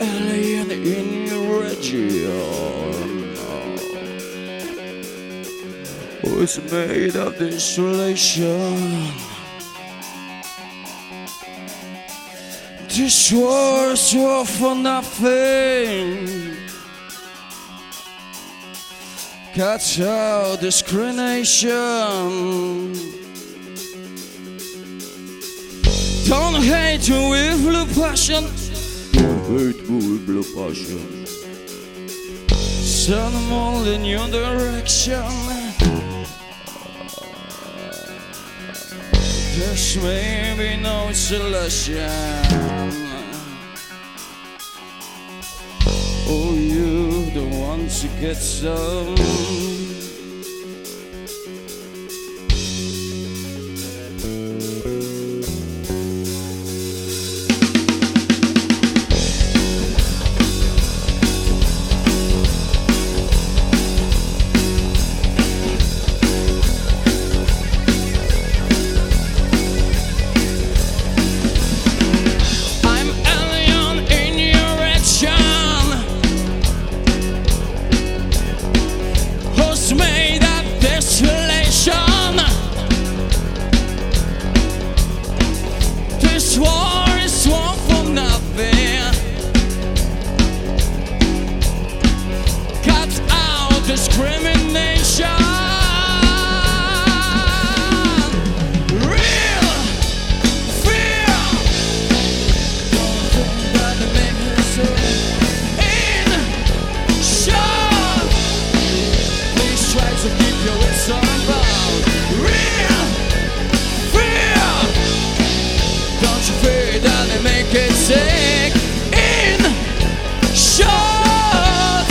alien in your region made of desolation. This war is all for nothing. Cuts out discrimination. Don't hate you with the passion. Me blue passion. Them all in your direction. There's maybe no solution. Oh, you the one to get some. They make it sick in short,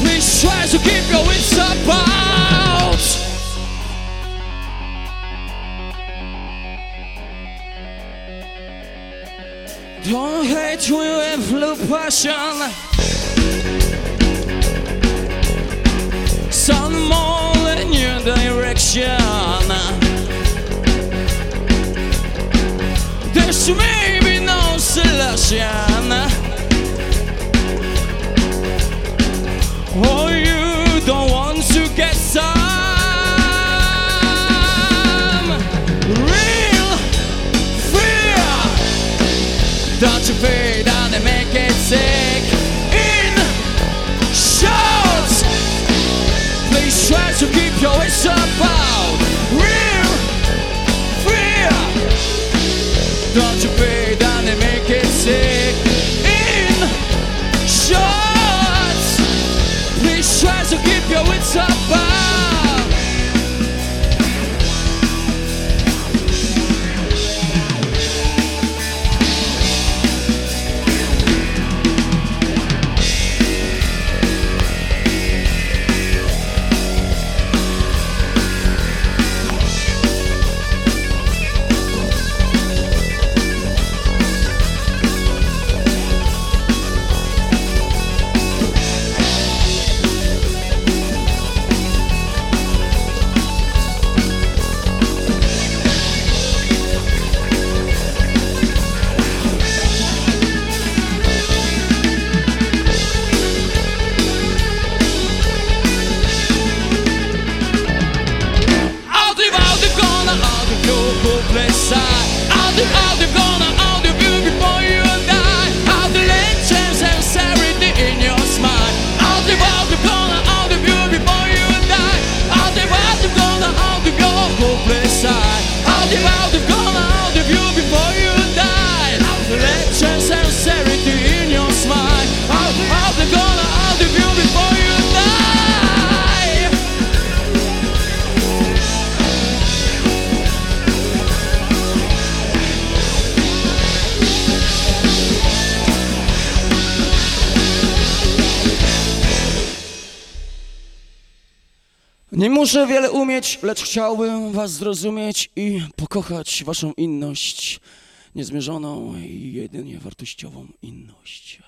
please try to keep your wits about. Don't hate me with blue passion. Some more in your direction. There's maybe no solution. Try to keep your wits Edivaldo Nie muszę wiele umieć, lecz chciałbym was zrozumieć i pokochać waszą inność, niezmierzoną i jedynie wartościową inność.